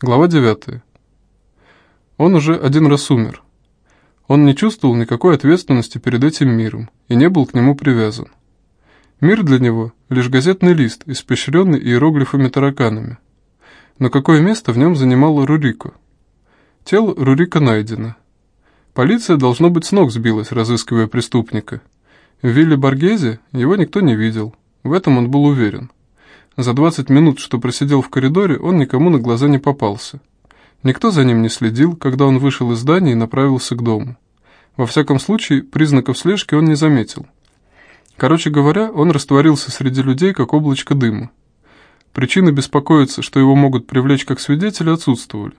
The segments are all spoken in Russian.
Глава 9. Он уже один раз умер. Он не чувствовал никакой ответственности перед этим миром и не был к нему привязан. Мир для него – лишь газетный лист, испещренный иероглифами-тараканами. Но какое место в нем занимало Рурико? Тело Рурика найдено. Полиция, должно быть, с ног сбилась, разыскивая преступника. В вилле Баргезе его никто не видел, в этом он был уверен. За 20 минут, что просидел в коридоре, он никому на глаза не попался. Никто за ним не следил, когда он вышел из здания и направился к дому. Во всяком случае, признаков слежки он не заметил. Короче говоря, он растворился среди людей, как облачко дыма. Причины беспокоиться, что его могут привлечь как свидетеля, отсутствовали.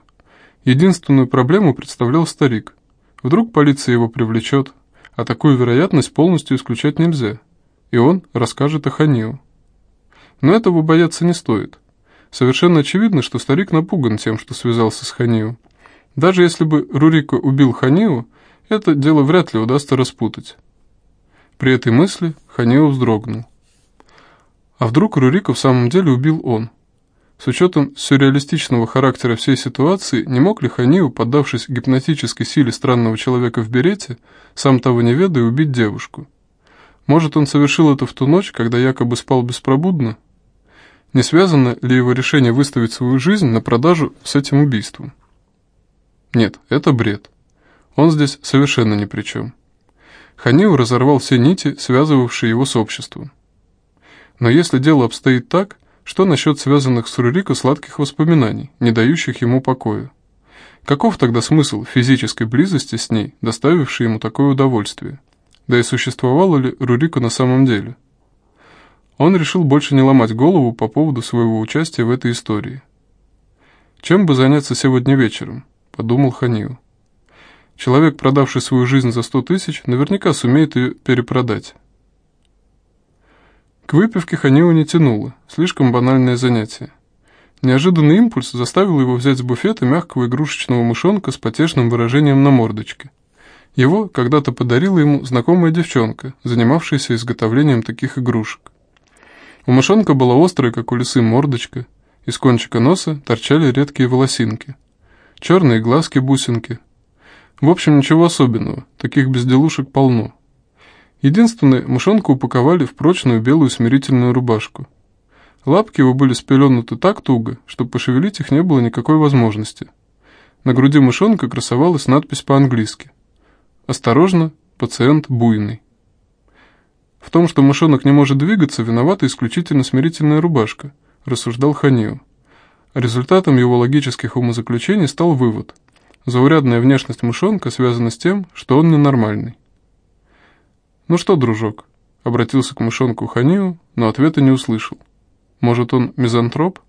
Единственную проблему представлял старик. Вдруг полиция его привлечет, а такую вероятность полностью исключать нельзя. И он расскажет о Ханиу. Но этого бояться не стоит. Совершенно очевидно, что старик напуган тем, что связался с Ханиу. Даже если бы Рурико убил Ханиу, это дело вряд ли удастся распутать. При этой мысли Ханиу вздрогнул. А вдруг Рурико в самом деле убил он? С учетом сюрреалистичного характера всей ситуации, не мог ли Ханиу, поддавшись гипнотической силе странного человека в берете, сам того не ведая, убить девушку? Может, он совершил это в ту ночь, когда якобы спал беспробудно? Не связано ли его решение выставить свою жизнь на продажу с этим убийством? Нет, это бред. Он здесь совершенно ни при чем. Ханиу разорвал все нити, связывавшие его с обществом. Но если дело обстоит так, что насчет связанных с Рурико сладких воспоминаний, не дающих ему покоя? Каков тогда смысл физической близости с ней, доставившей ему такое удовольствие? Да и существовало ли Рурико на самом деле? Он решил больше не ломать голову по поводу своего участия в этой истории. «Чем бы заняться сегодня вечером?» – подумал Ханил. Человек, продавший свою жизнь за сто тысяч, наверняка сумеет ее перепродать. К выпивке Ханилу не тянуло, слишком банальное занятие. Неожиданный импульс заставил его взять с буфета мягкого игрушечного мышонка с потешным выражением на мордочке. Его когда-то подарила ему знакомая девчонка, занимавшаяся изготовлением таких игрушек. У мышонка была острая, как у лисы, мордочка, из кончика носа торчали редкие волосинки, черные глазки-бусинки. В общем, ничего особенного, таких безделушек полно. Единственное, мышонка упаковали в прочную белую смирительную рубашку. Лапки его были спеленуты так туго, что пошевелить их не было никакой возможности. На груди мышонка красовалась надпись по-английски. «Осторожно, пациент буйный». В том, что мышонок не может двигаться, виновата исключительно смирительная рубашка, рассуждал Ханио. Результатом его логических умозаключений стал вывод. Заурядная внешность мышонка связана с тем, что он ненормальный. «Ну что, дружок?» — обратился к мышонку Ханио, но ответа не услышал. «Может, он мизантроп?»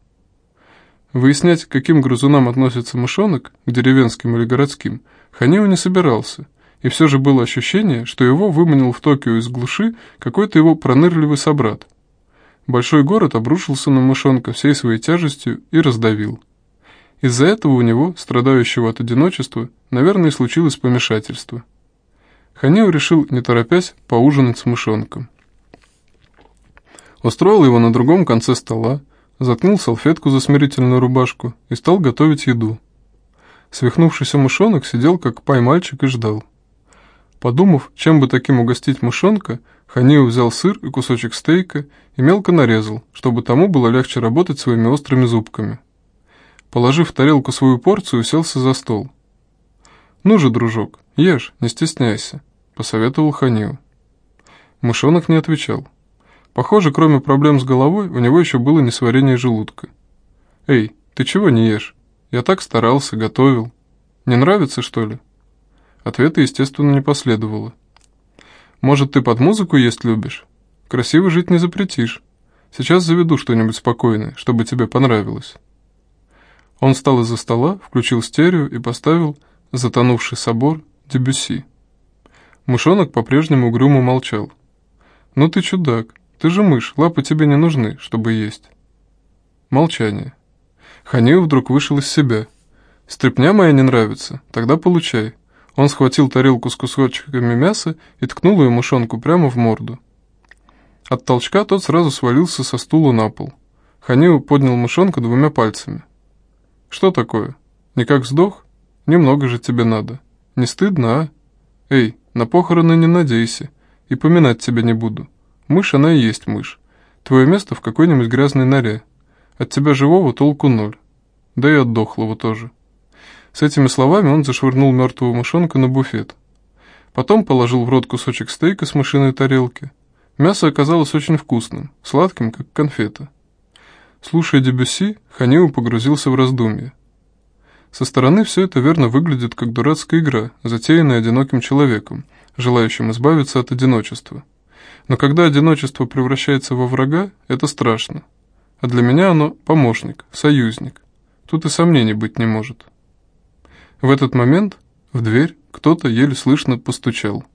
Выяснять, к каким грызунам относится мышонок, к деревенским или городским, Ханио не собирался — и все же было ощущение, что его выманил в Токио из глуши какой-то его пронырливый собрат. Большой город обрушился на мышонка всей своей тяжестью и раздавил. Из-за этого у него, страдающего от одиночества, наверное, случилось помешательство. Ханио решил, не торопясь, поужинать с мышонком. Устроил его на другом конце стола, заткнул салфетку за смирительную рубашку и стал готовить еду. Свихнувшийся мышонок сидел как пай-мальчик и ждал. Подумав, чем бы таким угостить мышонка, Ханиу взял сыр и кусочек стейка и мелко нарезал, чтобы тому было легче работать своими острыми зубками. Положив в тарелку свою порцию, уселся за стол. «Ну же, дружок, ешь, не стесняйся», — посоветовал Ханиу. Мышонок не отвечал. Похоже, кроме проблем с головой, у него еще было несварение желудка. «Эй, ты чего не ешь? Я так старался, готовил. Не нравится, что ли?» Ответа, естественно, не последовало. «Может, ты под музыку есть любишь? Красиво жить не запретишь. Сейчас заведу что-нибудь спокойное, чтобы тебе понравилось». Он встал из-за стола, включил стерео и поставил «Затонувший собор» Дебюсси. Мышонок по-прежнему угрюмо молчал. «Ну ты чудак, ты же мышь, лапы тебе не нужны, чтобы есть». Молчание. Ханеев вдруг вышел из себя. «Стрепня моя не нравится? Тогда получай. Он схватил тарелку с кусочками мяса и ткнул ее мышонку прямо в морду. От толчка тот сразу свалился со стула на пол. Ханиу поднял мышонка двумя пальцами. Что такое? Никак сдох? Немного же тебе надо. Не стыдно, а? Эй, на похороны не надейся. И поминать тебя не буду. Мышь она и есть мышь. Твое место в какой-нибудь грязной норе. От тебя живого толку ноль. Да и от дохлого тоже. С этими словами он зашвырнул мертвого мышонка на буфет. Потом положил в рот кусочек стейка с мышиной тарелки. Мясо оказалось очень вкусным, сладким, как конфета. Слушая Дебюсси, Ханиу погрузился в раздумье. Со стороны все это верно выглядит как дурацкая игра, затеянная одиноким человеком, желающим избавиться от одиночества. Но когда одиночество превращается во врага, это страшно. А для меня оно помощник, союзник. Тут и сомнений быть не может. В этот момент в дверь кто-то еле слышно постучал.